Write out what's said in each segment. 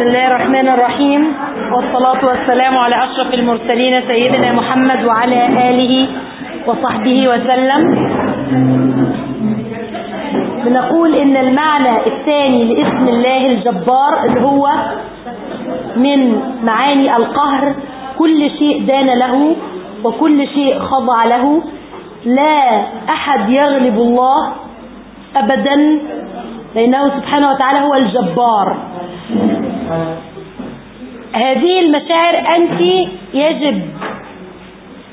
بسم الله الرحمن الرحيم. والصلاة والسلام على أشرف المرسلين سيدنا محمد وعلى آله وصحبه وسلم. بنقول إن المعنى الثاني لاسم الله الجبار اللي هو من معاني القهر كل شيء دان له وكل شيء خضع له. لا أحد يغلب الله أبدا لأنه سبحانه وتعالى هو الجبار. هذه المشاعر أنت يجب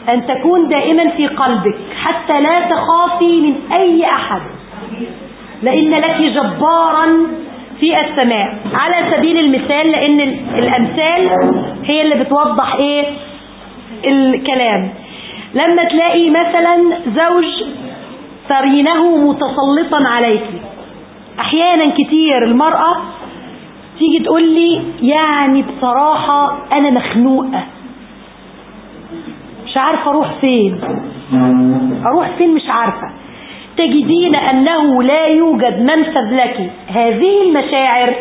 أن تكون دائما في قلبك حتى لا تخافي من أي أحد. لأن لك جبارا في السماء. على سبيل المثال لأن الأمثال هي اللي بتوضح إيه؟ الكلام. لما تلاقي مثلا زوج ترينه متسلطا عليك أحيانا كتير المرأة تيجي تقول لي يعني بصراحة أنا مخنوقة. مش عارفة أروح فين. أروح فين مش عارفة. تجدين أنه لا يوجد منفذ لك. هذه المشاعر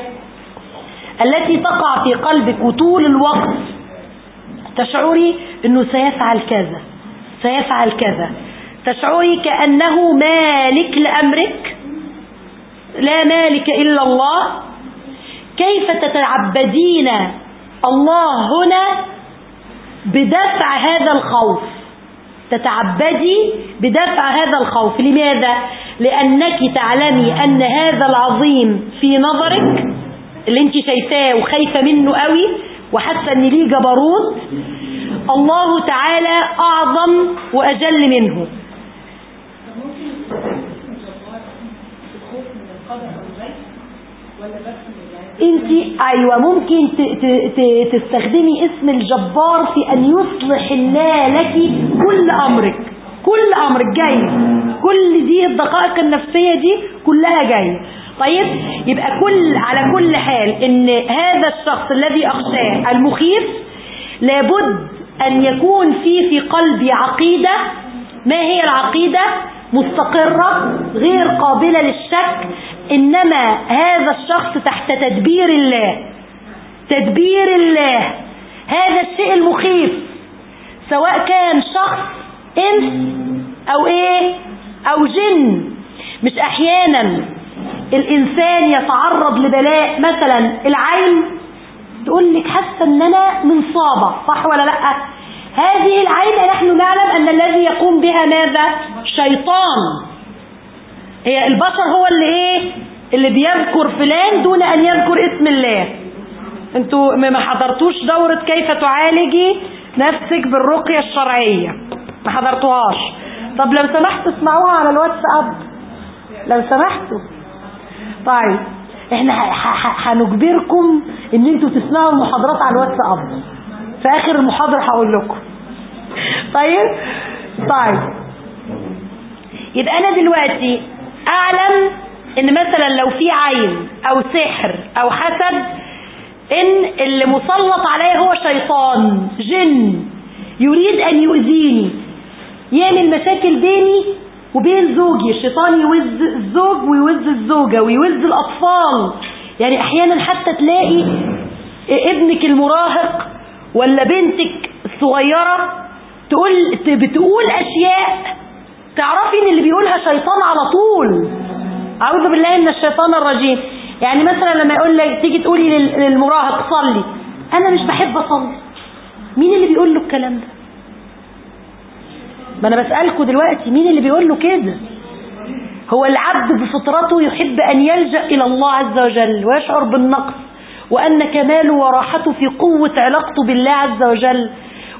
التي تقع في قلبك وطول الوقت. تشعري إنه سيفعل كذا سيفعل كذا. تشعري كأنه مالك لأمرك. لا مالك إلا الله. كيف تتعبدين الله هنا بدفع هذا الخوف؟ تتعبدي بدفع هذا الخوف. لماذا؟ لأنك تعلمي أن هذا العظيم في نظرك اللي انت شايفاه وخايفة منه قوي وحاسة إن ليه جبروت الله تعالى أعظم وأجل منه. انت أيوه ممكن تستخدمي اسم الجبار في ان يصلح الله لك كل امرك. كل امرك. جاي. كل دي الدقائق النفسية دي كلها جاية طيب يبقى كل على كل حال إن هذا الشخص الذي أخشاه المخيف لابد أن يكون في في قلبي عقيدة. ما هي العقيدة؟ مستقرة غير قابلة للشك. إنما هذا الشخص تحت تدبير الله. تدبير الله. هذا الشيء المخيف. سواء كان شخص إنس أو إيه أو جن. مش أحيانا الإنسان يتعرض لبلاء. مثلا العين تقول لك حاسة أن أنا منصابة. صح ولا لأ؟ هذه العين نحن نعلم أن الذي يقوم بها ماذا؟ شيطان. هي البشر هو اللي إيه؟ اللي بيذكر فلان دون أن يذكر اسم الله. أنتوا ما حضرتوش دورة كيف تعالجي نفسك بالرقية الشرعية. ما حضرتوهاش. طب لو سمحتوا اسمعوها على الواتساب لو سمحتوا طيب إحنا هنجبركم إن أنتوا تسمعوا المحاضرات على الواتساب في آخر المحاضرة هقول لكم. طيب؟ طيب. يبقى أنا دلوقتي أعلم إن مثلا لو في عين أو سحر أو حسد إن اللي مسلط عليا هو شيطان جن يريد أن يؤذيني. يعمل مشاكل بيني وبين زوجي. الشيطان يوز الزوج ويوز الزوجة ويوز الأطفال. يعني أحيانا حتى تلاقي ابنك المراهق ولا بنتك الصغيرة تقول بتقول أشياء تعرفي إن اللي بيقولها شيطان على طول. أعوذ بالله من الشيطان الرجيم. يعني مثلا لما يقول لك تيجي تقولي للمراهق صلي. أنا مش بحب أصلي. مين اللي بيقول له الكلام ده؟ ما أنا بسالكم دلوقتي مين اللي بيقول له كده؟ هو العبد بفطرته يحب أن يلجأ إلى الله عز وجل ويشعر بالنقص وأن كماله وراحته في قوة علاقته بالله عز وجل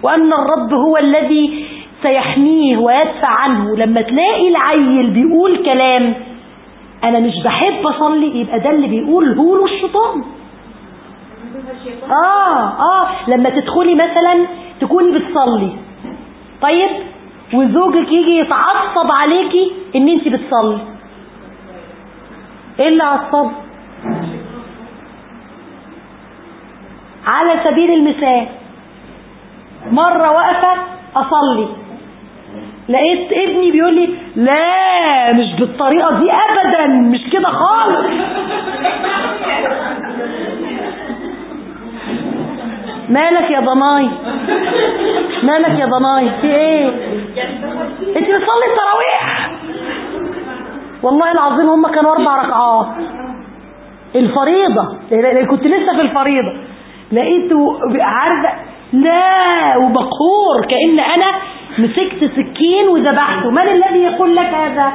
وأن الرب هو الذي سيحميه ويدفع عنه. لما تلاقي العيل بيقول كلام أنا مش بحب أصلي يبقى ده اللي بيقول هو الشيطان. آه آه لما تدخلي مثلا تكوني بتصلي. طيب وزوجك يجي يتعصب عليكي إن انت بتصلي. إيه اللي عصب؟ على سبيل المثال مرة واقفة أصلي. لقيت ابني بيقول لي لا مش بالطريقة دي ابدا مش كده خالص. مالك يا ضناي؟ مالك يا ضناي؟ في إيه؟ أنت بتصلي التراويح. والله العظيم هم كانوا أربع ركعات. الفريضة كنت لسه في الفريضة. لقيته عارفة لا وبقهور كأن أنا مسكت سكين وذبحته. من الذي يقول لك هذا؟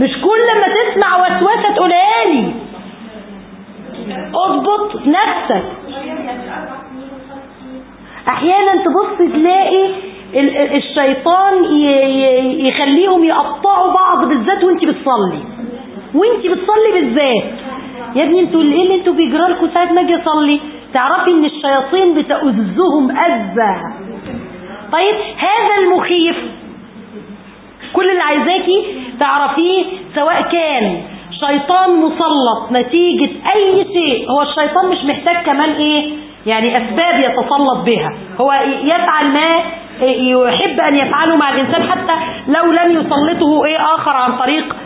مش كل ما تسمع وسوسة تقولها لي اضبط نفسك. أحيانا تبص تلاقي الشيطان يخليهم يقطعوا بعض بالذات وانت بتصلي. وانت بتصلي بالذات. يا ابني أنتوا إيه اللي أنتوا بيجرى لكم ساعة ما أجي أصلي؟ تعرفي إن الشياطين بتؤذهم أذى. طيب هذا المخيف. كل اللي عايزاكي تعرفيه سواء كان شيطان مسلط نتيجة أي شيء هو الشيطان مش محتاج كمان إيه؟ يعني أسباب يتسلط بها. هو يفعل ما يحب أن يفعله مع الإنسان حتى لو لم يسلطه إيه؟ آخر عن طريق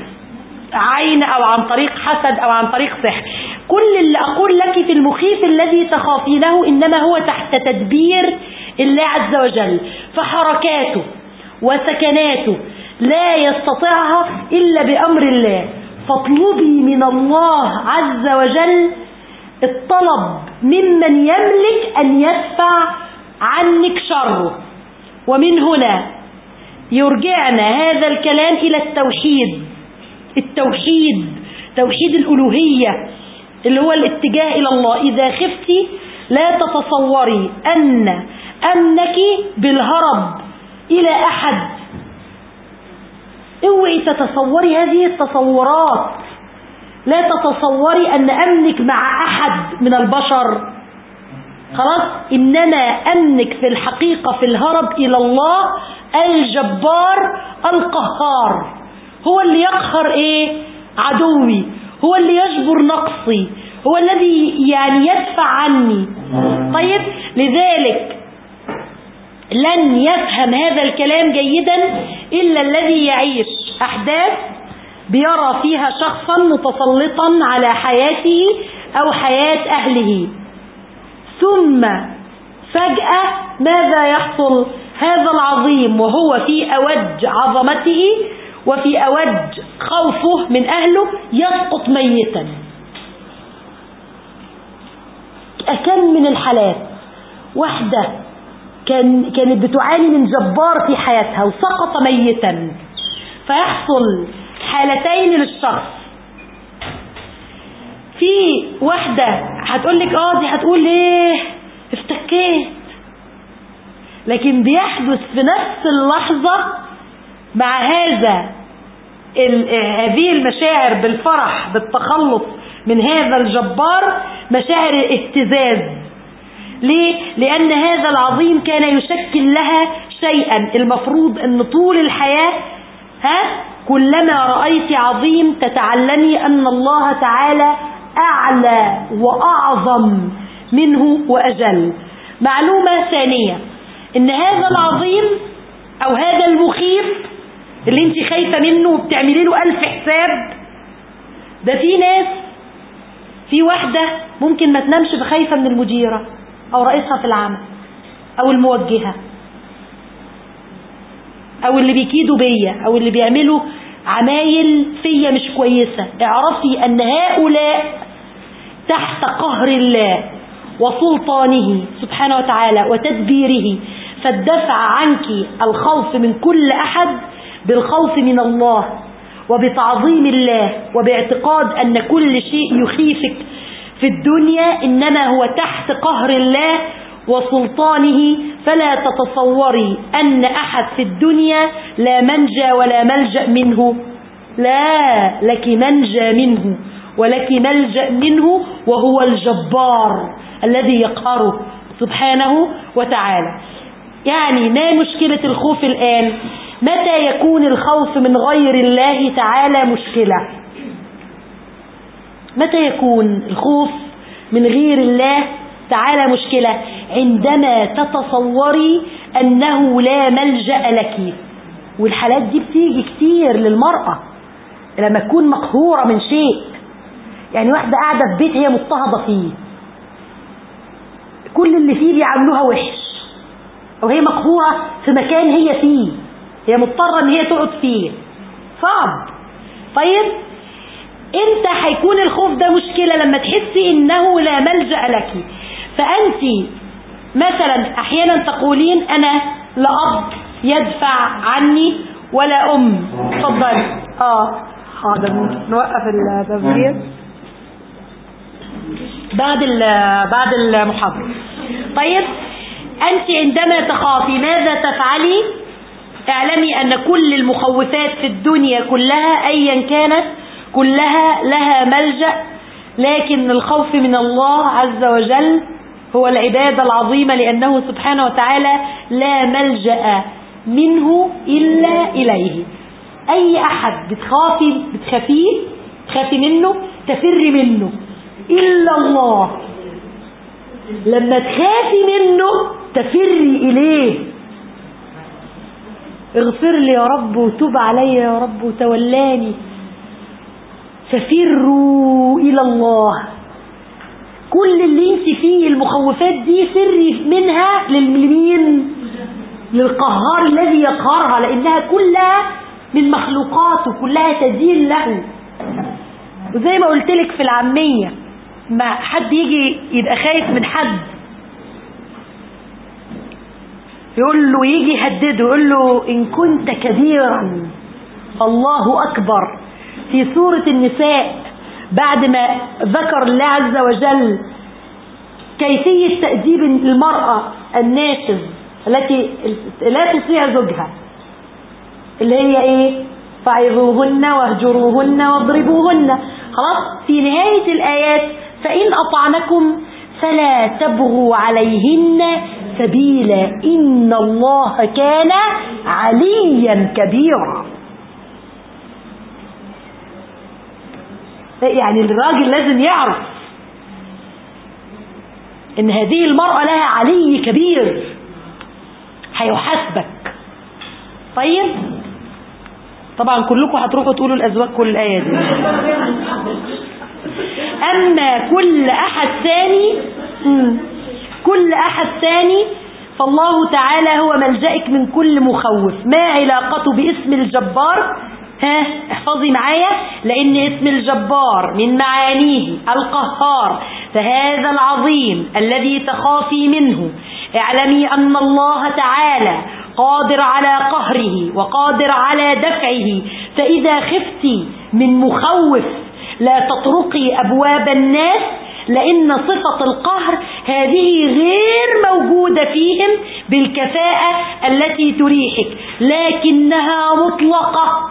عين أو عن طريق حسد أو عن طريق سحر. كل اللي أقول لك في المخيف الذي تخافينه إنما هو تحت تدبير الله عز وجل فحركاته وسكناته لا يستطيعها إلا بأمر الله. فاطلبي من الله عز وجل الطلب ممن يملك أن يدفع عنك شره. ومن هنا يرجعنا هذا الكلام إلى التوحيد. التوحيد توحيد الألوهية اللي هو الاتجاه إلى الله. إذا خفتي لا تتصوري أن امنك بالهرب إلى أحد. اوعي تتصوري هذه التصورات. لا تتصوري أن أمنك مع أحد من البشر. خلاص؟ انما أمنك في الحقيقة في الهرب إلى الله الجبار القهار. هو اللي يقهر إيه؟ عدوي. هو اللي يجبر نقصي. هو الذي يعني يدفع عني. طيب؟ لذلك لن يفهم هذا الكلام جيدا إلا الذي يعيش أحداث بيرى فيها شخصا متسلطا على حياته أو حياة أهله. ثم فجأة ماذا يحصل؟ هذا العظيم وهو في أوج عظمته وفي أوج خوفه من أهله يسقط ميتا. أكم من الحالات؟ واحدة كان كانت بتعاني من جبار في حياتها وسقط ميتا. فيحصل حالتين للشخص. في واحدة هتقول لك آه دي هتقول إيه؟ افتكيت. لكن بيحدث في نفس اللحظة مع هذا هذه المشاعر بالفرح بالتخلص من هذا الجبار مشاعر اهتزاز. ليه؟ لأن هذا العظيم كان يشكل لها شيئا المفروض أن طول الحياة ها؟ كلما رأيت عظيم تتعلمي أن الله تعالى أعلى وأعظم منه وأجل. معلومة ثانية إن هذا العظيم أو هذا المخيف اللي أنت خايفة منه وبتعملي له ألف حساب ده في ناس في واحدة ممكن ما تنامش بخايفة من المديرة. أو رئيسها في العمل أو الموجهة أو اللي بيكيدوا بيا أو اللي بيعملوا عمايل فيا مش كويسة. اعرفي أن هؤلاء تحت قهر الله وسلطانه سبحانه وتعالى وتدبيره. فالدفع عنك الخوف من كل أحد بالخوف من الله وبتعظيم الله وباعتقاد أن كل شيء يخيفك في الدنيا إنما هو تحت قهر الله وسلطانه فلا تتصوري أن أحد في الدنيا لا منجى ولا ملجأ منه. لا لك منجى منه ولك ملجأ منه وهو الجبار الذي يقهره سبحانه وتعالى. يعني ما مشكلة الخوف الآن؟ متى يكون الخوف من غير الله تعالى مشكلة؟ متى يكون الخوف من غير الله تعالى مشكلة عندما تتصوري أنه لا ملجأ لك؟ والحالات دي بتيجي كتير للمرأة لما تكون مقهورة من شيء. يعني واحدة قاعدة في بيت هي مضطهدة فيه. كل اللي فيه بيعاملوها وحش. أو هي مقهورة في مكان هي فيه. هي مضطرة إن هي تقعد فيه. صعب. طيب؟ إمتى هيكون الخوف ده مشكلة لما تحسي إنه لا ملجأ لك؟ فانت مثلا أحيانا تقولين أنا لا أب يدفع عني ولا أم. اتفضلي آه. حاضر نوقف التسجيل بعد بعد المحاضرة. طيب أنت عندما تخافي ماذا تفعلي؟ اعلمي أن كل المخوفات في الدنيا كلها أيا كانت كلها لها ملجأ لكن الخوف من الله عز وجل هو العبادة العظيمة لأنه سبحانه وتعالى لا ملجأ منه إلا إليه. أي أحد بتخافي بتخافيه تخافي منه تفري منه. إلا الله. لما تخافي منه تفري إليه. اغفر لي يا رب وتوب علي يا رب وتولاني. ففروا إلى الله. كل اللي انت فيه المخوفات دي فري منها للمين للقهار الذي يقهرها لأنها كلها من مخلوقاته كلها تدين له. وزي ما قلت لك في العامية ما حد يجي يبقى خايف من حد. يقول له يجي يهدده يقول له إن كنت كبيرا الله أكبر. في سورة النساء بعد ما ذكر الله عز وجل كيفية تأديب المرأة الناشز التي لا تطيع زوجها اللي هي إيه؟ فعظوهن واهجروهن واضربوهن. خلاص؟ في نهاية الآيات فإن أطعنكم فلا تبغوا عليهن سبيلا. إن الله كان عليا كبيرا. يعني الراجل لازم يعرف إن هذه المرأة لها علي كبير هيحاسبك. طيب؟ طبعا كلكم هتروحوا تقولوا الأزواج كل الآية دي. أما كل أحد ثاني كل أحد ثاني فالله تعالى هو ملجأك من كل مخوف. ما علاقته باسم الجبار؟ ها احفظي معايا لأن اسم الجبار من معانيه القهار فهذا العظيم الذي تخافي منه. اعلمي أن الله تعالى قادر على قهره وقادر على دفعه فإذا خفت من مخوف لا تطرقي أبواب الناس لأن صفة القهر هذه غير موجودة فيهم بالكفاءة التي تريحك لكنها مطلقة.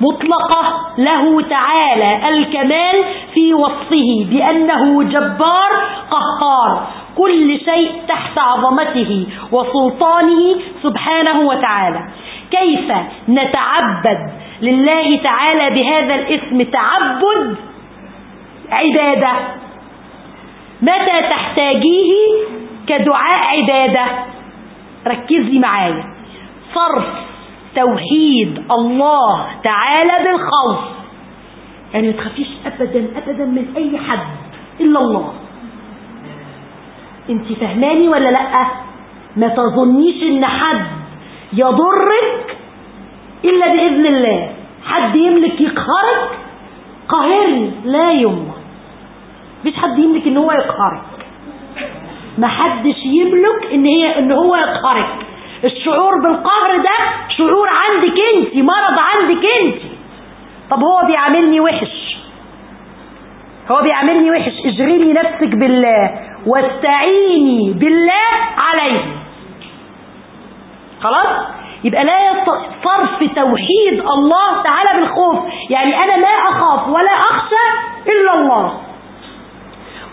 مطلقة له تعالى الكمال في وصفه بأنه جبار قهار كل شيء تحت عظمته وسلطانه سبحانه وتعالى. كيف نتعبد لله تعالى بهذا الاسم تعبد؟ عبادة. متى تحتاجيه كدعاء عبادة؟ ركزي معايا. صرف توحيد الله تعالى بالخوف يعني ما تخافيش ابدا ابدا من أي حد إلا الله. أنت فهماني ولا لأ؟ ما تظنيش إن حد يضرك إلا بإذن الله. حد يملك يقهرك؟ قاهرني لا يما مفيش حد يملك إن هو يقهرك. ما حدش يملك إن هي إن هو يقهرك. الشعور بالقهر ده شعور عندك انت مرض عندك انت. طب هو بيعاملني وحش. هو بيعاملني وحش. اشغلي نفسك بالله واستعيني بالله عليه. خلاص؟ يبقى لا صرف توحيد الله تعالى بالخوف. يعني أنا لا أخاف ولا أخشى إلا الله.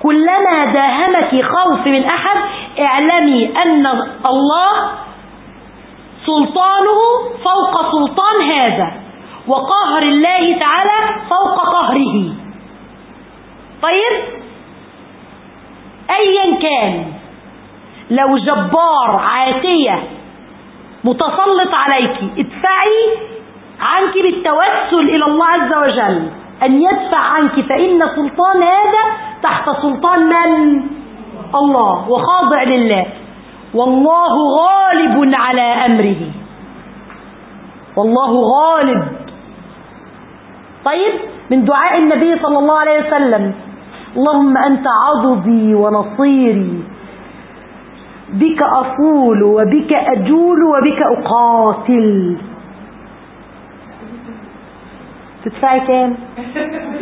كلما داهمك خوف من أحد اعلمي أن الله سلطانه فوق سلطان هذا وقهر الله تعالى فوق قهره. طيب؟ ايا كان لو جبار عاتية متسلط عليك ادفعي عنك بالتوسل إلى الله عز وجل. أن يدفع عنك فإن سلطان هذا تحت سلطان من؟ الله وخاضع لله. والله غالب على أمره. والله غالب. طيب من دعاء النبي صلى الله عليه وسلم اللهم أنت عضدي ونصيري. بك أصول وبك أجول وبك أقاتل. تدفعي كام؟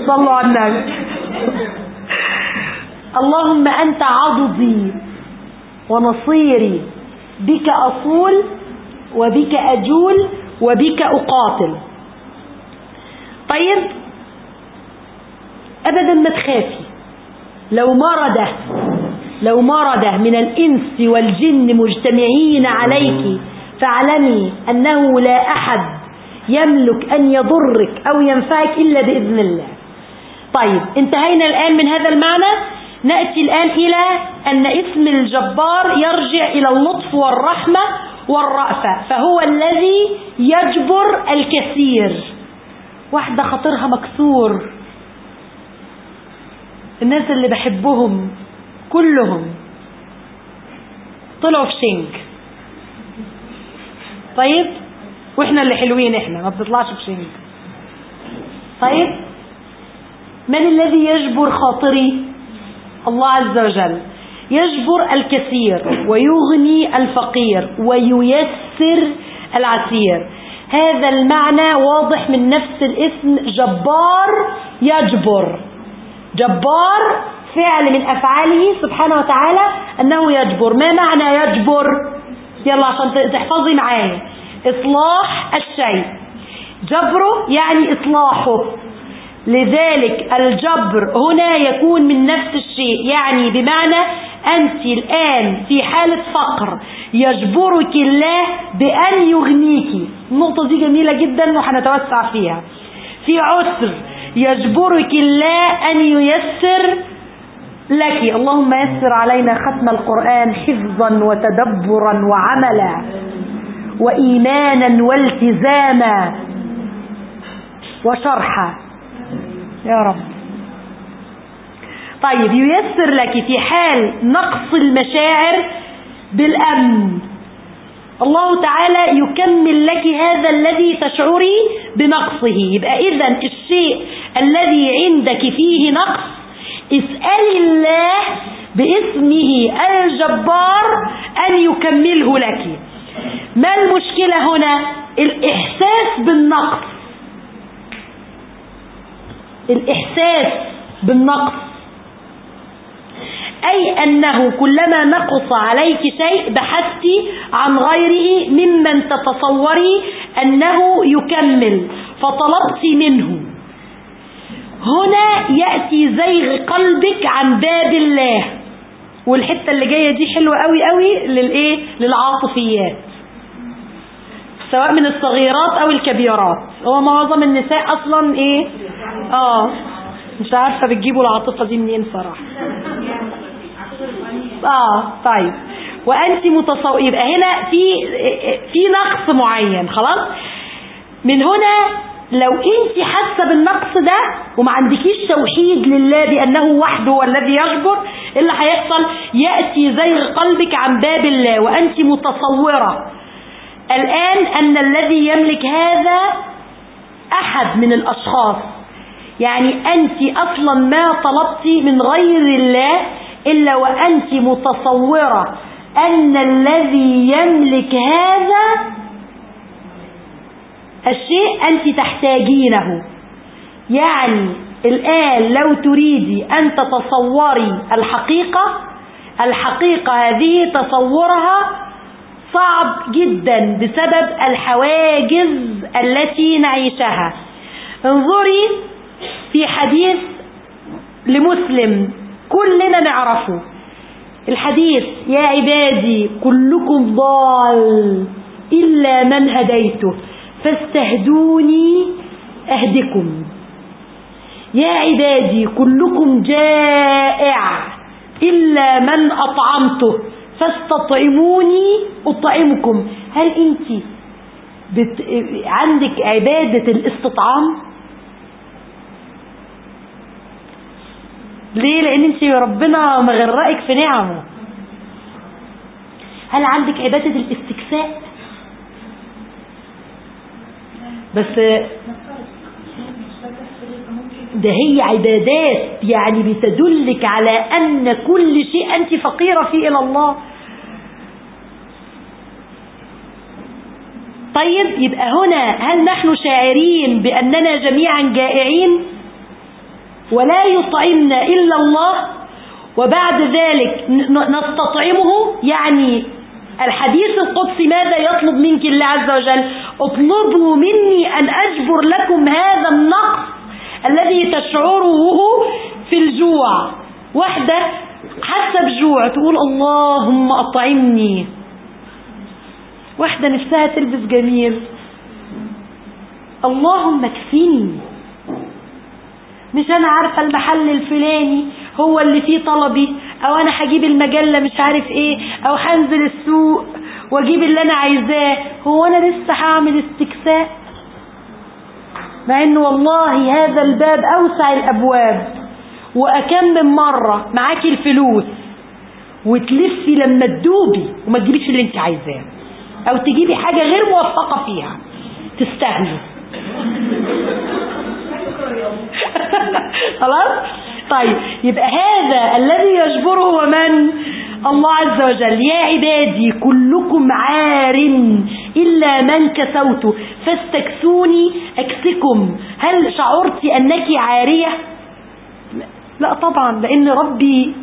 صلوا على النبي. اللهم أنت عضدي ونصيري بك أصول وبك أجول وبك أقاتل. طيب أبدا ما تخافي. لو مرض لو مرض من الإنس والجن مجتمعين عليك فاعلمي أنه لا أحد يملك أن يضرك أو ينفعك إلا بإذن الله. طيب انتهينا الآن من هذا المعنى. نأتي الآن إلى أن اسم الجبار يرجع إلى اللطف والرحمة والرأفة فهو الذي يجبر الكثير. واحدة خطرها مكسور. الناس اللي بحبهم كلهم طلعوا في شنك طيب؟ وإحنا اللي حلوين إحنا ما بتطلعش في شنك طيب؟ من الذي يجبر خاطري؟ الله عز وجل يجبر الكثير ويغني الفقير وييسر العسير. هذا المعنى واضح من نفس الاسم جبار يجبر. جبار فعل من أفعاله سبحانه وتعالى أنه يجبر. ما معنى يجبر؟ يلا عشان تحفظي معايا. إصلاح الشيء. جبره يعني إصلاحه. لذلك الجبر هنا يكون من نفس الشيء. يعني بمعنى أنت الآن في حالة فقر يجبرك الله بأن يغنيك. النقطة دي جميلة جدا وحنتوسع فيها. في عسر يجبرك الله أن ييسر لك. اللهم يسر علينا ختم القرآن حفظا وتدبرا وعملا وإيمانا والتزاما وشرحا. يا رب. طيب ييسر لك في حال نقص المشاعر بالأمن. الله تعالى يكمل لك هذا الذي تشعري بنقصه. يبقى إذا الشيء الذي عندك فيه نقص اسألي الله باسمه الجبار أن يكمله لك. ما المشكلة هنا؟ الإحساس بالنقص. الإحساس بالنقص. أي أنه كلما نقص عليك شيء بحثت عن غيره ممن تتصوري أنه يكمل فطلبت منه. هنا يأتي زيغ قلبك عن باب الله. والحتة اللي جاية دي حلوة قوي قوي للإيه؟ للعاطفيات. سواء من الصغيرات أو الكبيرات. هو معظم النساء أصلا إيه؟ آه. مش عارفة بتجيبوا العاطفة دي منين صراحة. آه طيب. وانت متصور يبقى هنا في في نقص معين خلاص؟ من هنا لو انت حاسة بالنقص ده وما عندكيش توحيد لله بأنه وحده هو الذي يجبر إيه اللي هيحصل؟ يأتي زيغ قلبك عن باب الله وانت متصورة. الآن أن الذي يملك هذا أحد من الأشخاص. يعني أنت أصلا ما طلبت من غير الله إلا وأنت متصورة أن الذي يملك هذا الشيء أنت تحتاجينه. يعني الآن لو تريدي أن تتصوري الحقيقة الحقيقة هذه تصورها صعب جدا بسبب الحواجز التي نعيشها. انظري في حديث لمسلم كلنا نعرفه. الحديث يا عبادي كلكم ضال إلا من هديته فاستهدوني أهدكم. يا عبادي كلكم جائع إلا من أطعمته فاستطعموني أطعمكم. هل أنت. عندك عبادة الاستطعام؟ ليه؟ لأن أنت ربنا مغرقك في نعمه. هل عندك عبادة الاستكفاء؟ بس ده هي عبادات يعني بتدلك على أن كل شيء أنت فقيرة فيه إلى الله. طيب يبقى هنا هل نحن شاعرين بأننا جميعا جائعين؟ ولا يطعمنا إلا الله. وبعد ذلك نستطعمه. يعني الحديث القدسي ماذا يطلب منك الله عز وجل؟ اطلبوا مني أن أجبر لكم هذا النقص الذي تشعره في الجوع. واحدة حاسة بجوع تقول اللهم أطعمني. واحدة نفسها تلبس جميل. اللهم اكفيني مش أنا عارفة المحل الفلاني هو اللي فيه طلبي أو أنا هجيب المجلة مش عارف إيه أو هنزل السوق وأجيب اللي أنا عايزاه هو أنا لسه هعمل استكفاء مع إن والله هذا الباب أوسع الأبواب وأكم من مرة معاكي الفلوس وتلفي لما تدوبي وما تجيبيش اللي انت عايزاه أو تجيبي حاجة غير موفقة فيها تستهلي خلاص؟ طيب يبقى هذا الذي يجبره هو من الله عز وجل. يا عبادي كلكم عار إلا من كسوت. فاستكسوني أكسكم. هل شعرت أنك عارية؟ لا طبعا لأن ربي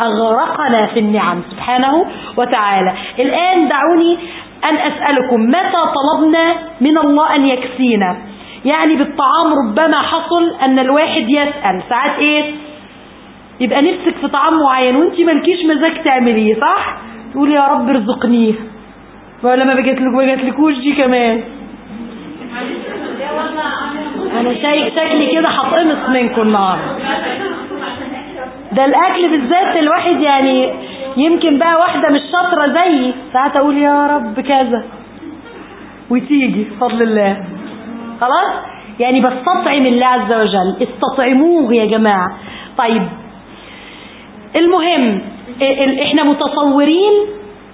أغرقنا في النعم سبحانه وتعالى. الآن دعوني أن أسألكم متى طلبنا من الله أن يكسينا؟ يعني بالطعام ربما حصل أن الواحد يسأل. ساعات إيه؟ يبقى نفسك في طعام معين وانت مالكيش مزاج تعمليه صح؟ تقول يا رب ارزقنيه ولا ما بجت لك ما جاتلكوش دي كمان. أنا شايف شكلي كده هتقمص منكم النهارده. ده الأكل بالذات الواحد يعني يمكن بقى واحدة مش شاطرة زيي ساعات أقول يا رب كذا. وتيجي بفضل الله. خلاص؟ يعني بستطعم الله عز وجل. استطعموه يا جماعة. طيب. المهم إحنا متصورين.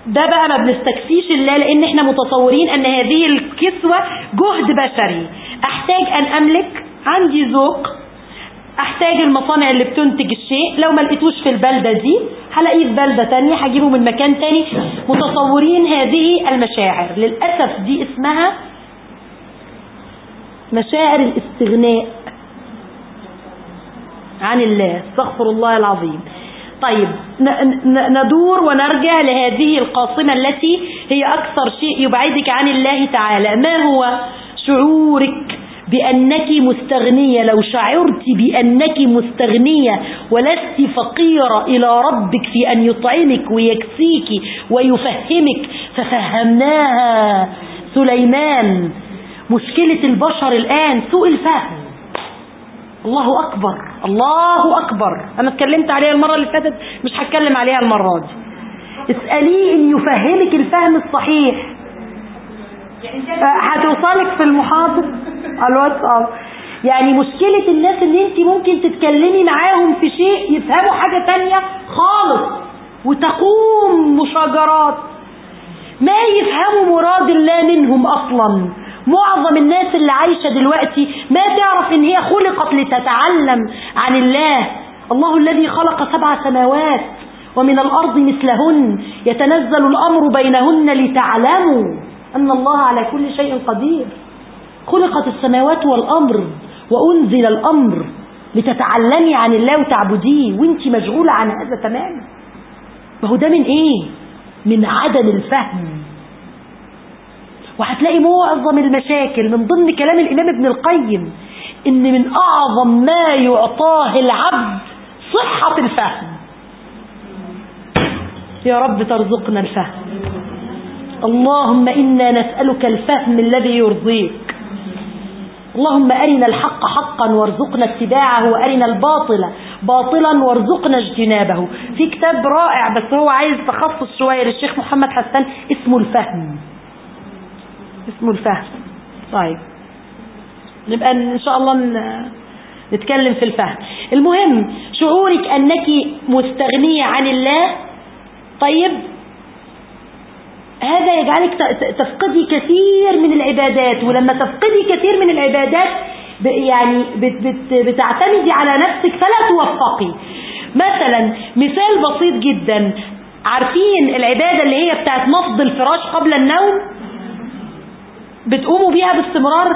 ده بقى ما بنستكفيش الله لأن إحنا متصورين أن هذه الكسوة جهد بشري. أحتاج أن أملك عندي ذوق. أحتاج المصانع اللي بتنتج الشيء. لو ما لقيتوش في البلدة دي هلاقيه في بلدة تانية هجيبه من مكان تاني. متصورين هذه المشاعر. للأسف دي اسمها مشاعر الاستغناء عن الله استغفر الله العظيم. طيب ندور ونرجع لهذه القاصمة التي هي أكثر شيء يبعدك عن الله تعالى. ما هو شعورك بأنك مستغنية؟ لو شعرت بأنك مستغنية ولست فقيرة إلى ربك في أن يطعمك ويكسيك ويفهمك ففهمناها سليمان. مشكلة البشر الآن سوء الفهم. الله أكبر الله أكبر. أنا اتكلمت عليها المرة اللي فاتت مش هتكلم عليها المرة دي. اسأليه إن يفهمك الفهم الصحيح. هتوصلك في المحاضر الواتساب. يعني مشكلة الناس إن أنت ممكن تتكلمي معاهم في شيء يفهموا حاجة تانية خالص وتقوم مشاجرات. ما يفهموا مراد الله منهم أصلا. معظم الناس اللي عايشة دلوقتي ما تعرف إن هي خلقت لتتعلم عن الله. الله الذي خلق سبع سماوات ومن الأرض مثلهن. يتنزل الأمر بينهن لتعلموا أن الله على كل شيء قدير. خلقت السماوات والأمر وأنزل الأمر لتتعلمي عن الله وتعبديه. وانت مشغولة عن هذا تماما. ما هو ده من إيه؟ من عدم الفهم. وهتلاقي معظم المشاكل من ضمن كلام الإمام ابن القيم إن من أعظم ما يعطاه العبد صحة الفهم. يا رب ترزقنا الفهم. اللهم إنا نسألك الفهم الذي يرضيك. اللهم أرنا الحق حقا وارزقنا اتباعه وأرنا الباطل باطلا وارزقنا اجتنابه. في كتاب رائع بس هو عايز تخصص شوية للشيخ محمد حسان اسمه الفهم. اسمه الفهم. طيب. نبقى إن شاء الله نتكلم في الفهم. المهم شعورك أنك مستغنية عن الله؟ طيب. هذا يجعلك تفقدي كثير من العبادات ولما تفقدي كثير من العبادات يعني بتعتمدي على نفسك فلا توفقي. مثلا مثال بسيط جدا. عارفين العبادة اللي هي بتاعت نفض الفراش قبل النوم؟ بتقوموا بيها باستمرار؟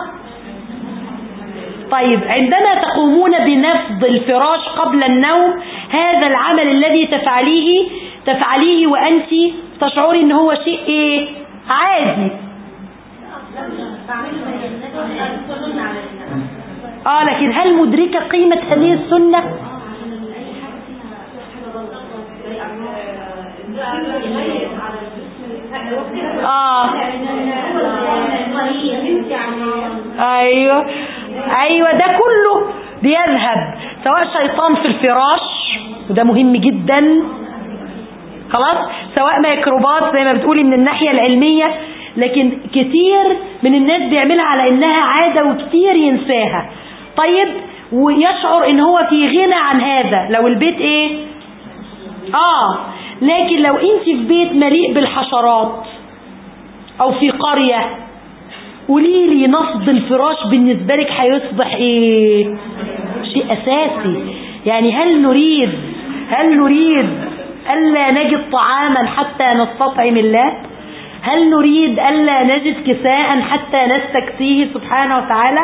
طيب عندما تقومون بنفض الفراش قبل النوم هذا العمل الذي تفعليه تفعليه وأنت تشعري إن هو شيء إيه؟ عادي. آه لكن هل مدركة قيمة هذه السنة؟ آه. أيوه. أيوه ده كله بيذهب سواء شيطان في الفراش وده مهم جدا. خلاص؟ سواء ميكروبات زي ما بتقولي من الناحية العلمية لكن كتير من الناس بيعملها على إنها عادة وكتير ينساها. طيب ويشعر إن هو في غنى عن هذا. لو البيت إيه؟ آه. لكن لو انت في بيت مليء بالحشرات أو في قرية قولي لي نصب الفراش بالنسبة لك هيصبح إيه؟ شيء أساسي. يعني هل نريد هل نريد ألا نجد طعاما حتى نستطعم الله؟ هل نريد ألا نجد كساء حتى نستكسيه سبحانه وتعالى؟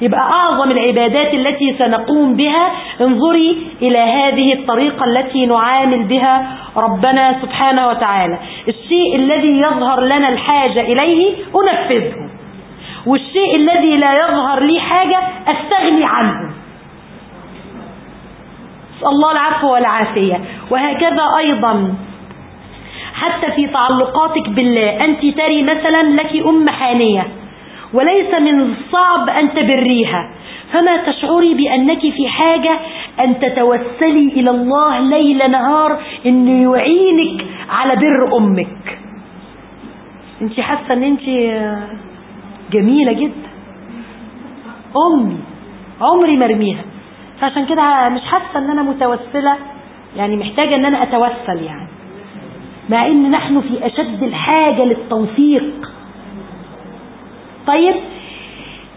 يبقى أعظم العبادات التي سنقوم بها. انظري إلى هذه الطريقة التي نعامل بها ربنا سبحانه وتعالى. الشيء الذي يظهر لنا الحاجة إليه أنفذه. والشيء الذي لا يظهر لي حاجة أستغني عنه. الله العفو والعافية. وهكذا أيضا. حتى في تعلقاتك بالله. أنت تري مثلا لك أم حانية. وليس من الصعب أن تبريها. فما تشعري بأنك في حاجة أن تتوسلي إلى الله ليل نهار أنه يعينك على بر أمك. انت حاسة أن انت جميلة جدا. أمي عمري مرميها فعشان كده مش حاسة أن أنا متوسلة يعني محتاجة أن أنا أتوسل يعني. مع أن نحن في أشد الحاجة للتوفيق طيب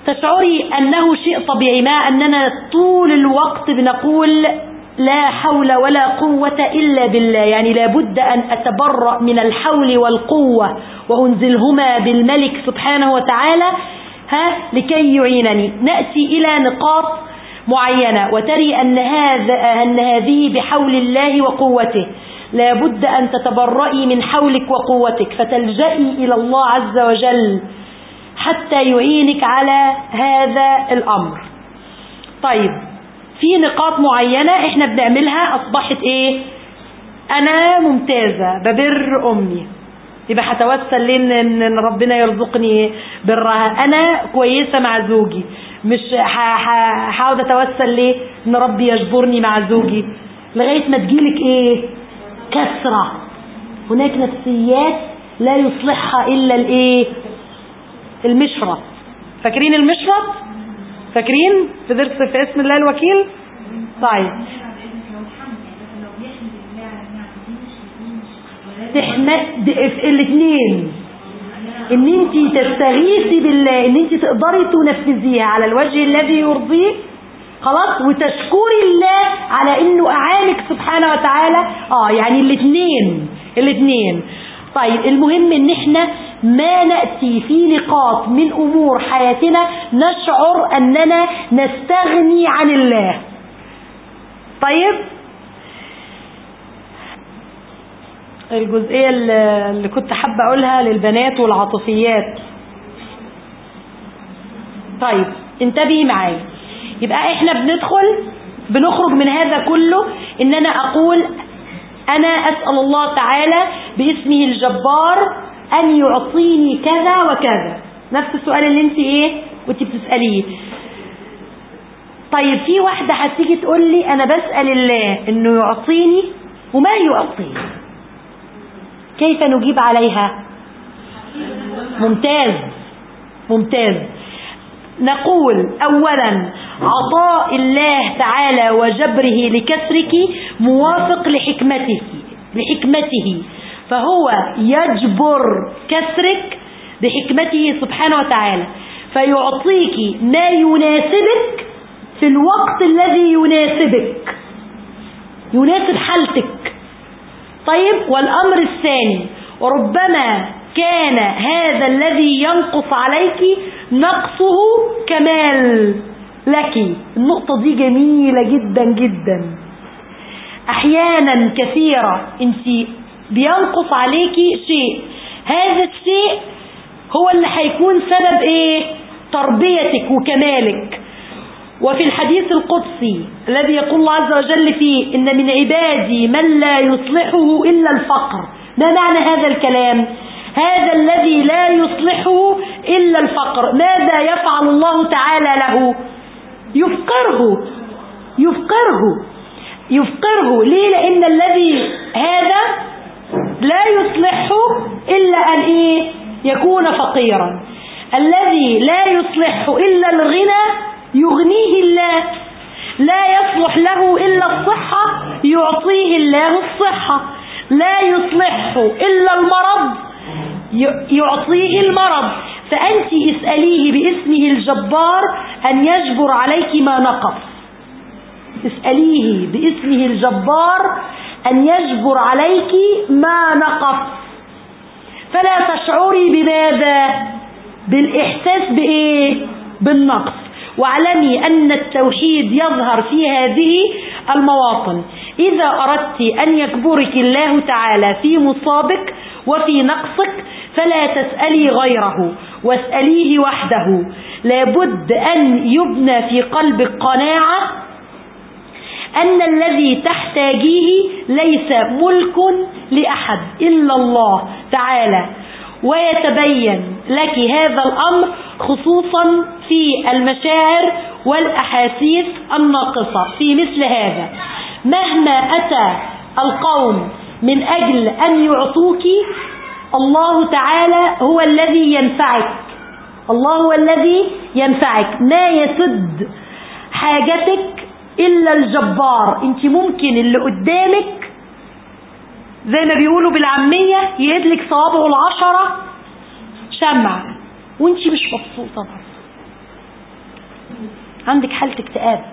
تشعري أنه شيء طبيعي مع أننا طول الوقت بنقول لا حول ولا قوة إلا بالله يعني لابد أن أتبرأ من الحول والقوة وأنزلهما بالملك سبحانه وتعالى ها لكي يعينني. نأتي إلى نقاط معينة وتري أن, هذا أن هذه بحول الله وقوته. لابد أن تتبرئي من حولك وقوتك فتلجئي إلى الله عز وجل. حتى يعينك على هذا الأمر. طيب في نقاط معينة إحنا بنعملها أصبحت إيه؟ أنا ممتازة ببر أمي. يبقى هتوسل لين ان ربنا يرزقني برها. أنا كويسة مع زوجي. مش هحاول أتوسل ليه إن ربي يجبرني مع زوجي. لغاية ما تجيلك إيه؟ كسرة. هناك نفسيات لا يصلحها إلا الإيه؟ المشرط فاكرين المشرط فاكرين؟ في درس في اسم الله الوكيل؟ طيب. الاثنين إن انت تستغيثي بالله إن انت تقدري تنفذيها على الوجه الذي يرضيه خلاص؟ وتشكري الله على إنه أعانك سبحانه وتعالى. آه يعني الاثنين الاثنين طيب المهم إن إحنا ما نأتي في نقاط من أمور حياتنا نشعر أننا نستغني عن الله. طيب؟ الجزئية اللي كنت حابة أقولها للبنات والعاطفيات. طيب انتبهي معايا. يبقى إحنا بندخل بنخرج من هذا كله ان أنا أقول أنا أسأل الله تعالى باسمه الجبار أن يعطيني كذا وكذا. نفس السؤال اللي انت إيه كنت بتسأليه. طيب في واحدة هتيجي تقول لي أنا بسأل الله إنه يعطيني وما يعطيني. كيف نجيب عليها؟ ممتاز. ممتاز. نقول اولا عطاء الله تعالى وجبره لكسرك موافق لحكمته لحكمته. فهو يجبر كسرك بحكمته سبحانه وتعالى. فيعطيك ما يناسبك في الوقت الذي يناسبك. يناسب حالتك. طيب والأمر الثاني وربما كان هذا الذي ينقص عليك نقصه كمال لك. النقطة دي جميلة جدا جدا. أحيانا كثيرة انت بينقص عليك شيء. هذا الشيء هو اللي هيكون سبب إيه؟ تربيتك وكمالك. وفي الحديث القدسي الذي يقول الله عز وجل فيه إن من عبادي من لا يصلحه إلا الفقر. ما معنى هذا الكلام؟ هذا الذي لا يصلحه إلا الفقر. ماذا يفعل الله تعالى له؟ يفقره. يفقره. يفقره. ليه؟ لأن الذي هذا لا يصلحه إلا أن إيه؟ يكون فقيرا. الذي لا يصلحه إلا الغنى يغنيه الله. لا يصلح له إلا الصحة يعطيه الله الصحة. لا يصلحه إلا المرض يعطيه المرض. فأنت اسأليه باسمه الجبار أن يجبر عليك ما نقص. اسأليه باسمه الجبار أن يجبر عليك ما نقص فلا تشعري بماذا؟ بالإحساس بإيه؟ بالنقص. واعلمي أن التوحيد يظهر في هذه المواطن. إذا أردت أن يكبرك الله تعالى في مصابك وفي نقصك فلا تسألي غيره واسأليه وحده. لابد أن يبنى في قلبك قناعة أن الذي تحتاجيه ليس ملك لأحد إلا الله تعالى. ويتبين لك هذا الأمر خصوصا في المشاعر والأحاسيس الناقصة في مثل هذا. مهما أتى القوم من أجل أن يعطوك الله تعالى هو الذي ينفعك. الله هو الذي ينفعك. ما يسد حاجتك إلا الجبار. انت ممكن اللي قدامك زي ما بيقولوا بالعامية يدلك صوابعه العشرة شمع. وانت مش مبسوطة عندك حالة اكتئاب.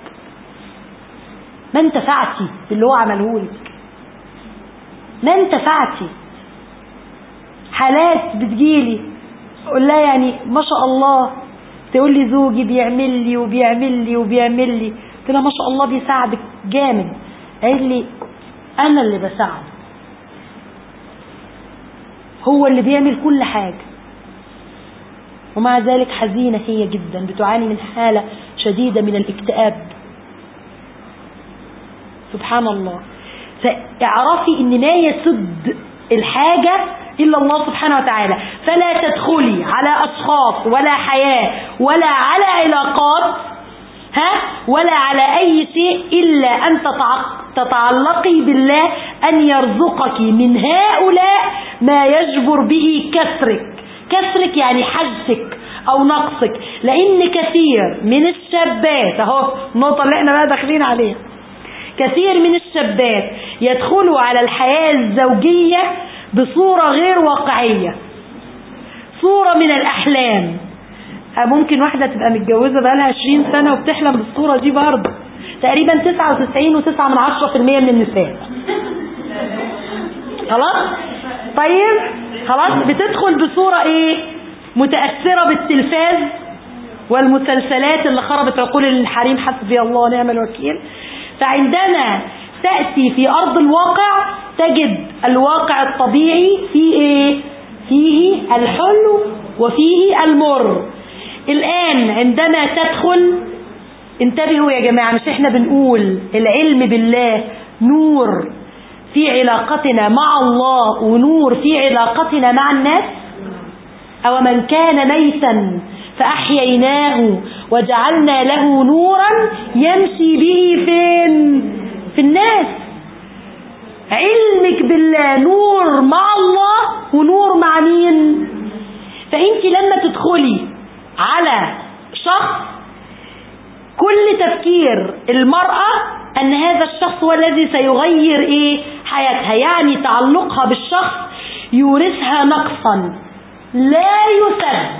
ما انتفعتي باللي هو عملهولك ما انتفعتي. حالات بتجيلي. أقول لها يعني ما شاء الله تقول لي زوجي بيعمل لي وبيعمل لي وبيعمل لي. قلت لها ما شاء الله بيساعدك جامد. قال لي أنا اللي بساعده. هو اللي بيعمل كل حاجة. ومع ذلك حزينة هي جدا بتعاني من حالة شديدة من الاكتئاب. سبحان الله. فاعرفي إن ما يسد الحاجة إلا الله سبحانه وتعالى. فلا تدخلي على أشخاص ولا حياة ولا على علاقات ها؟ ولا على أي شيء إلا أن تتعلقي بالله أن يرزقك من هؤلاء ما يجبر به كسرك. كسرك يعني حجتك أو نقصك. لأن كثير من الشابات أهو النقطة اللي إحنا بقى داخلين عليها. كثير من الشابات يدخلوا على الحياة الزوجية بصورة غير واقعية. صورة من الأحلام. ممكن واحدة تبقى متجوزة بقالها 20 سنة وبتحلم بالصورة دي برضه. تقريبا 99 و9 من 10% من النساء. خلاص؟ طيب خلاص بتدخل بصورة إيه؟ متأثرة بالتلفاز والمسلسلات اللي خربت عقول الحريم حسبي الله ونعم الوكيل. فعندما تأتي في أرض الواقع تجد الواقع الطبيعي فيه إيه؟ فيه الحلو وفيه المر. الآن عندما تدخل انتبهوا يا جماعة مش إحنا بنقول العلم بالله نور في علاقتنا مع الله ونور في علاقتنا مع الناس؟ أو من كان ميتا فأحييناه وجعلنا له نورا يمشي به فين؟ في الناس. علمك بالله نور مع الله ونور مع مين؟ فانت لما تدخلي على شخص كل تفكير المرأة أن هذا الشخص هو الذي سيغير إيه؟ حياتها. يعني تعلقها بالشخص يورثها نقصا. لا يسد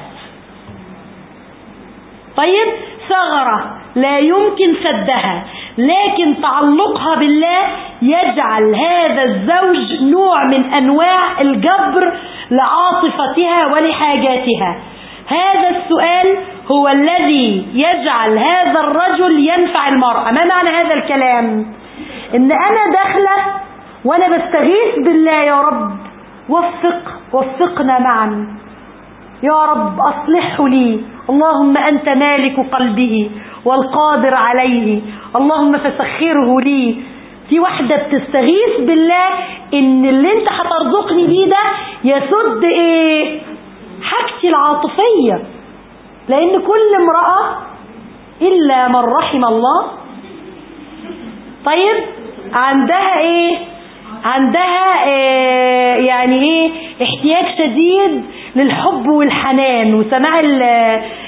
طيب؟ ثغرة. لا يمكن سدها. لكن تعلقها بالله يجعل هذا الزوج نوع من أنواع الجبر لعاطفتها ولحاجاتها. هذا السؤال هو الذي يجعل هذا الرجل ينفع المرأة ما معنى هذا الكلام؟ إن أنا داخلة وأنا بستغيث بالله يا رب وفق وفقنا معا. يا رب أصلحه لي. اللهم أنت مالك قلبه والقادر عليه. اللهم فسخره لي. في واحدة بتستغيث بالله إن اللي أنت هترزقني بيه ده يسد إيه؟ حاجتي العاطفية. لأن كل امرأة إلا من رحم الله. طيب عندها إيه؟ عندها إيه يعني إيه؟ احتياج شديد للحب والحنان وسماع ال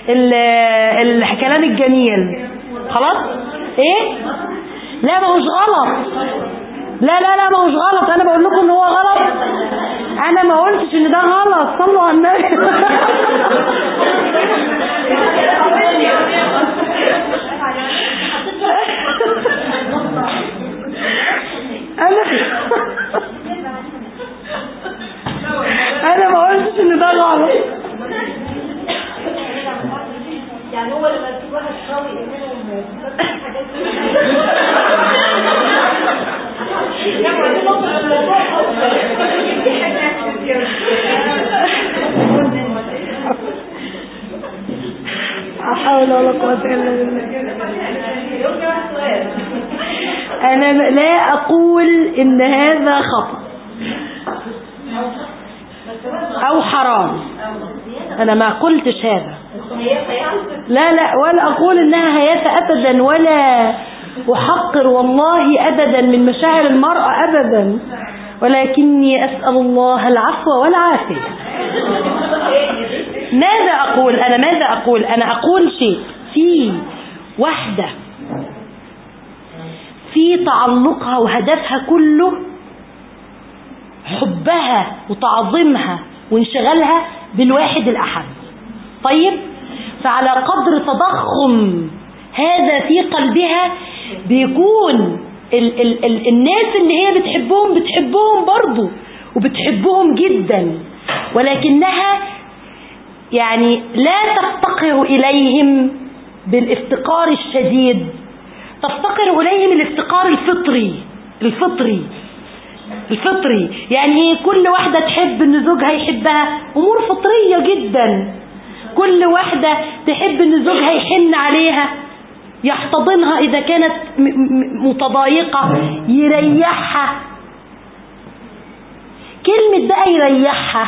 ال الكلام الجميل. خلاص؟ إيه؟ لا ما هوش غلط. لا لا لا ما هوش غلط. أنا بقول لكم إن هو غلط. أنا ما قلتش إن ده غلط. صلوا على النبي. أنا أنا ما قلتش إن ده غلط. يعني هو لما تجيب واحد قوي منهم حاجات حول ولا قوة إلا بالله. أنا لا أقول إن هذا خطأ أو حرام. أنا ما قلتش هذا. لا لا ولا أقول إنها هيافة أبدا ولا أحقر والله أبدا من مشاعر المرأة أبدا ولكني أسأل الله العفو والعافية. ماذا أقول أنا؟ ماذا أقول أنا؟ أقول شيء. في واحدة في تعلقها وهدفها كله حبها وتعظيمها وانشغالها بالواحد الأحد. طيب فعلى قدر تضخم هذا في قلبها بيكون ال ال ال الناس اللي هي بتحبهم بتحبهم برضو وبتحبهم جدا ولكنها يعني لا تفتقر إليهم بالإفتقار الشديد تفتقر إليهم الإفتقار الفطري الفطري الفطري. يعني كل واحدة تحب إن زوجها يحبها أمور فطرية جدا. كل واحدة تحب إن زوجها يحن عليها. يحتضنها إذا كانت متضايقة يريحها. كلمة بقى يريحها.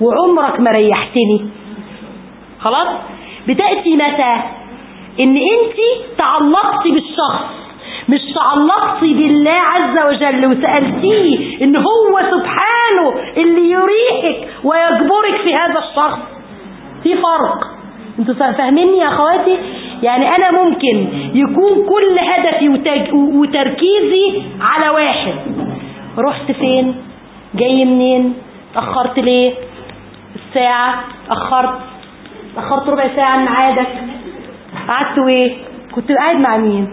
وعمرك ما ريحتني. خلاص؟ بتأتي متى؟ إن أنت تعلقتي بالشخص مش تعلقتي بالله عز وجل وسألتيه إن هو سبحانه اللي يريحك ويجبرك في هذا الشخص. في فرق. أنتوا فاهميني يا أخواتي؟ يعني أنا ممكن يكون كل هدفي وتركيزي على واحد. رحت فين؟ جاي منين؟ اتأخرت ليه؟ الساعة اتأخرت اتأخرت ربع ساعة عن ميعادك قعدت إيه كنت قاعد مع مين؟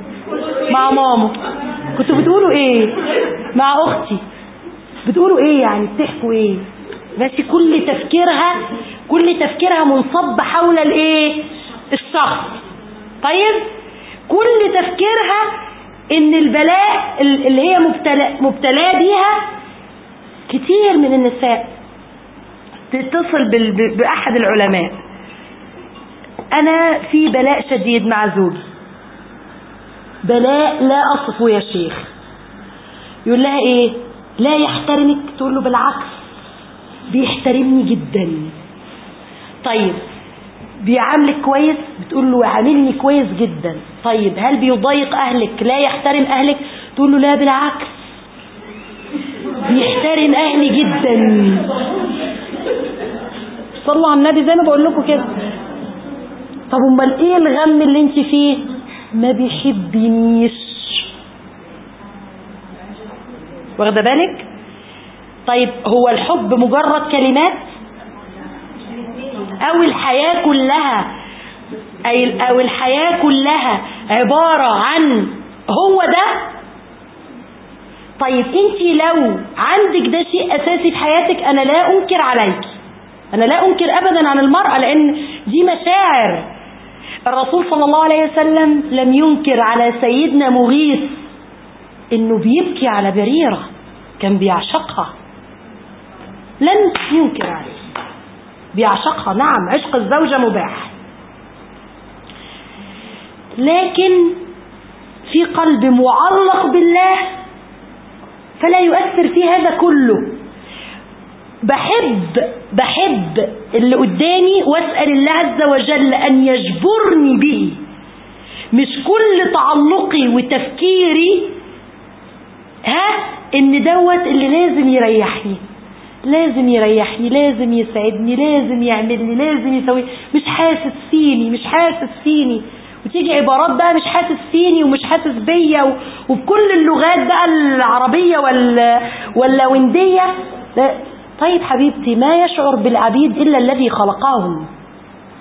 مع ماما. كنتوا بتقولوا إيه؟ مع أختي. بتقولوا إيه يعني؟ بتحكوا إيه؟ بس كل تفكيرها كل تفكيرها منصب حول الإيه؟ الشخص. طيب كل تفكيرها إن البلاء اللي هي مبتلاه بيها كتير من النساء تتصل بأحد العلماء. أنا في بلاء شديد مع زوجي. بلاء لا أصفه يا شيخ. يقول لها إيه؟ لا يحترمك تقول له بالعكس بيحترمني جدا. طيب بيعاملك كويس بتقول له عاملني كويس جدا. طيب هل بيضايق أهلك؟ لا يحترم أهلك؟ تقول له لا بالعكس. بيحترم أهلي جدا. صلوا على النبي زي ما بقول لكم كده. طب أمال إيه الغم اللي أنت فيه؟ ما بيحبنيش. واخدة بالك؟ طيب هو الحب مجرد كلمات؟ أو الحياة كلها. أو الحياة كلها عبارة عن هو ده. طيب أنت لو عندك ده شيء أساسي في حياتك أنا لا أنكر عليك. أنا لا أنكر ابدا عن المرأة لأن دي مشاعر. الرسول صلى الله عليه وسلم لم ينكر على سيدنا مغيث إنه بيبكي على بريرة كان بيعشقها. لم ينكر عليه. بيعشقها. نعم عشق الزوجة مباح. لكن في قلب معلق بالله فلا يؤثر في هذا كله. بحب بحب اللي قدامي واسأل الله عز وجل أن يجبرني به. مش كل تعلقي وتفكيري ها إن دوت اللي لازم يريحني. لازم يريحني لازم يسعدني لازم يعمل لي لازم يسوي. مش حاسس فيني مش حاسس فيني. وتيجي عبارات بقى مش حاسس فيني ومش حاسس بيا وبكل اللغات بقى العربية وال واللوندية طيب حبيبتي ما يشعر بالعبيد إلا الذي خلقهم؟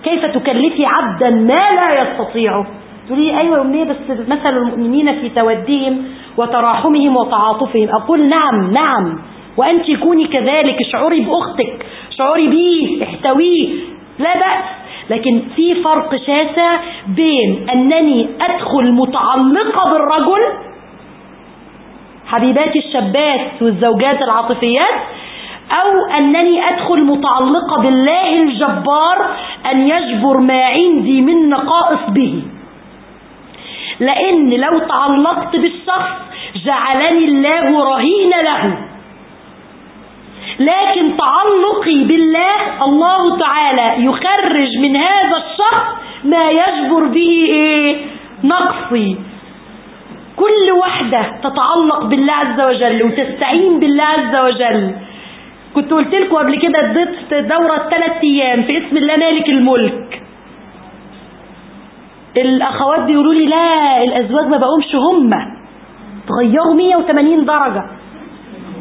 كيف تكلفي عبدا ما لا يستطيعه؟ تقولي أيوة أمنية بس مثل المؤمنين في توديهم وتراحمهم وتعاطفهم. أقول نعم نعم. وأنت كوني كذلك اشعري بأختك اشعري بيه احتويه لا بأس. لكن في فرق شاسع بين أنني أدخل متعلقة بالرجل حبيباتي الشابات والزوجات العاطفيات أو أنني أدخل متعلقة بالله الجبار أن يجبر ما عندي من نقائص به. لأن لو تعلقت بالشخص جعلني الله رهين له. لكن تعلقي بالله الله تعالى يخرج من هذا الشخص ما يجبر به إيه؟ نقصي. كل واحدة تتعلق بالله عز وجل وتستعين بالله عز وجل. كنت قلت لكم قبل كده اديت دورة ثلاث أيام في اسم الله مالك الملك. الأخوات بيقولوا لي لا الأزواج ما بقومش هم. تغيروا 180 درجة.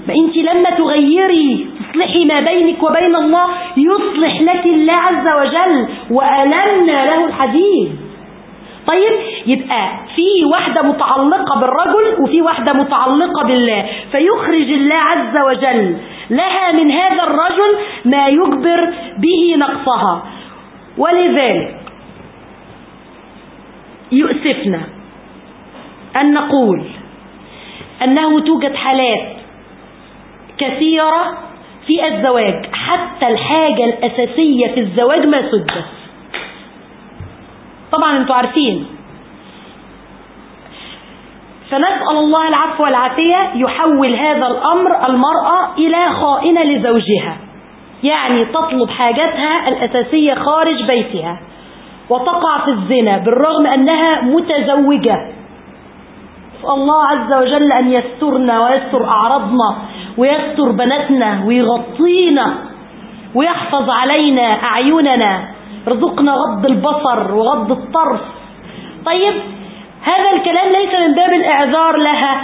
ما انت لما تغيري تصلحي ما بينك وبين الله يصلح لك الله عز وجل وألمنا له الحديد. طيب يبقى في واحدة متعلقة بالرجل وفي واحدة متعلقة بالله فيخرج الله عز وجل لها من هذا الرجل ما يجبر به نقصها. ولذلك يؤسفنا أن نقول أنه توجد حالات كثيرة في الزواج حتى الحاجة الأساسية في الزواج ما سدت. طبعا أنتوا عارفين. فنسأل الله العفو والعافية يحول هذا الأمر المرأة إلى خائنة لزوجها. يعني تطلب حاجاتها الأساسية خارج بيتها. وتقع في الزنا بالرغم أنها متزوجة. الله عز وجل أن يسترنا ويستر أعراضنا. ويستر بناتنا ويغطينا ويحفظ علينا أعيننا. رزقنا غض البصر وغض الطرف. طيب هذا الكلام ليس من باب الإعذار لها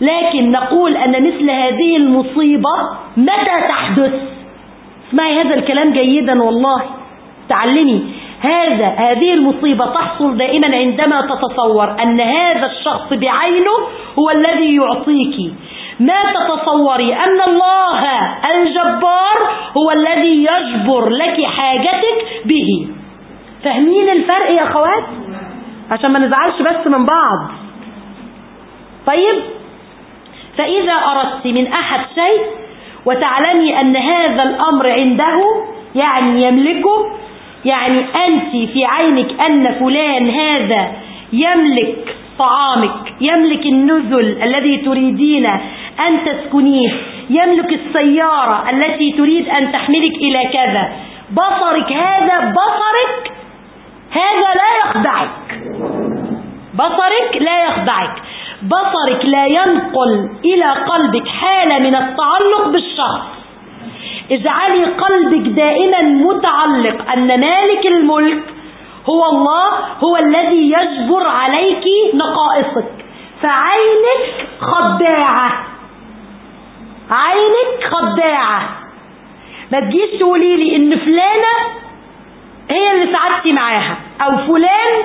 لكن نقول أن مثل هذه المصيبة متى تحدث؟ اسمعي هذا الكلام جيدا والله. تعلمي هذا هذه المصيبة تحصل دائما عندما تتصور أن هذا الشخص بعينه هو الذي يعطيك. ما تتصوري أن الله الجبار هو الذي يجبر لك حاجتك به. فاهمين الفرق يا أخوات؟ عشان ما نزعلش بس من بعض. طيب فإذا أردت من أحد شيء وتعلمي أن هذا الأمر عنده يعني يملكه يعني أنت في عينك أن فلان هذا يملك طعامك يملك النزل الذي تريدين أن تسكنيه. يملك السيارة التي تريد أن تحملك إلى كذا. بصرك هذا بصرك هذا لا يخدعك. بصرك لا يخدعك. بصرك لا ينقل إلى قلبك حالة من التعلق بالشخص. اجعلي قلبك دائما متعلق أن مالك الملك هو الله هو الذي يجبر عليك نقائصك. فعينك خداعة. عينك خداعة. ما تجيش تقولي لي إن فلانة هي اللي سعدتي معاها أو فلان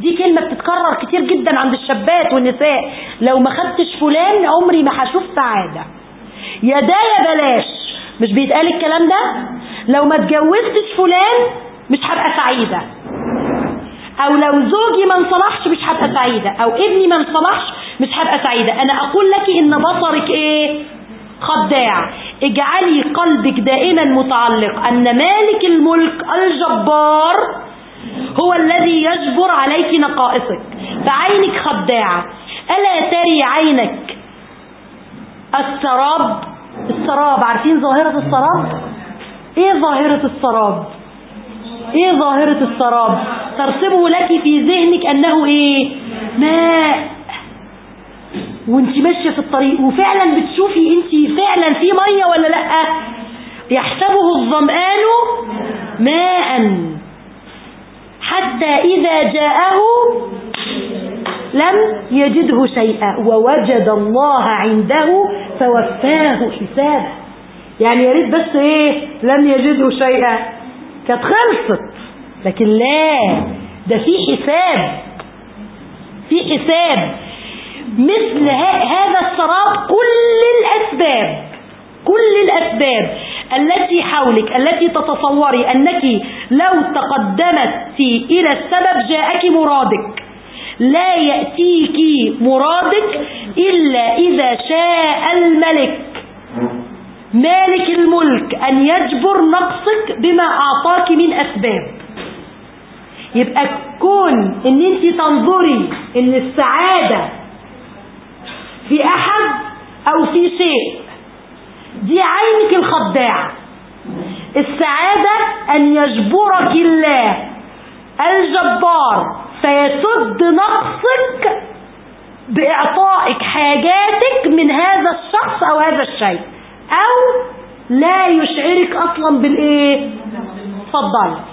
دي كلمة بتتكرر كتير جدا عند الشابات والنساء. لو ما خدتش فلان عمري ما هشوف سعادة. يا ده يا بلاش. مش بيتقال الكلام ده؟ لو ما اتجوزتش فلان مش هبقى سعيدة. أو لو زوجي ما انصلحش مش هبقى سعيدة. أو ابني ما انصلحش مش هبقى سعيدة. أنا أقول لك إن بصرك إيه؟ خداع. اجعلي قلبك دائما متعلق أن مالك الملك الجبار هو الذي يجبر عليك نقائصك. فعينك خداعة ألا تري عينك السراب؟ السراب. عارفين ظاهرة السراب؟ إيه ظاهرة السراب؟ إيه ظاهرة السراب؟ ترسمه لك في ذهنك أنه إيه؟ ماء. وانت ماشية في الطريق وفعلا بتشوفي انت فعلا في مية ولا لأ؟ يحسبه الظمآن ماء. حتى إذا جاءه لم يجده شيئا ووجد الله عنده فوفاه حسابه. يعني يا ريت بس إيه لم يجده شيئا. كانت خلصت. لكن لا ده في حساب. في حساب. مثل هذا السراب كل الأسباب كل الأسباب التي حولك التي تتصوري أنك لو تقدمت إلى السبب جاءك مرادك. لا يأتيك مرادك إلا إذا شاء الملك. مالك الملك أن يجبر نقصك بما أعطاك من أسباب. يبقى كون إن أنت تنظري إن السعادة في أحد أو في شيء. دي عينك الخداعة السعادة أن يجبرك الله الجبار فيسد نقصك بإعطائك حاجاتك من هذا الشخص أو هذا الشيء. أو لا يشعرك أصلا بالإيه؟ اتفضل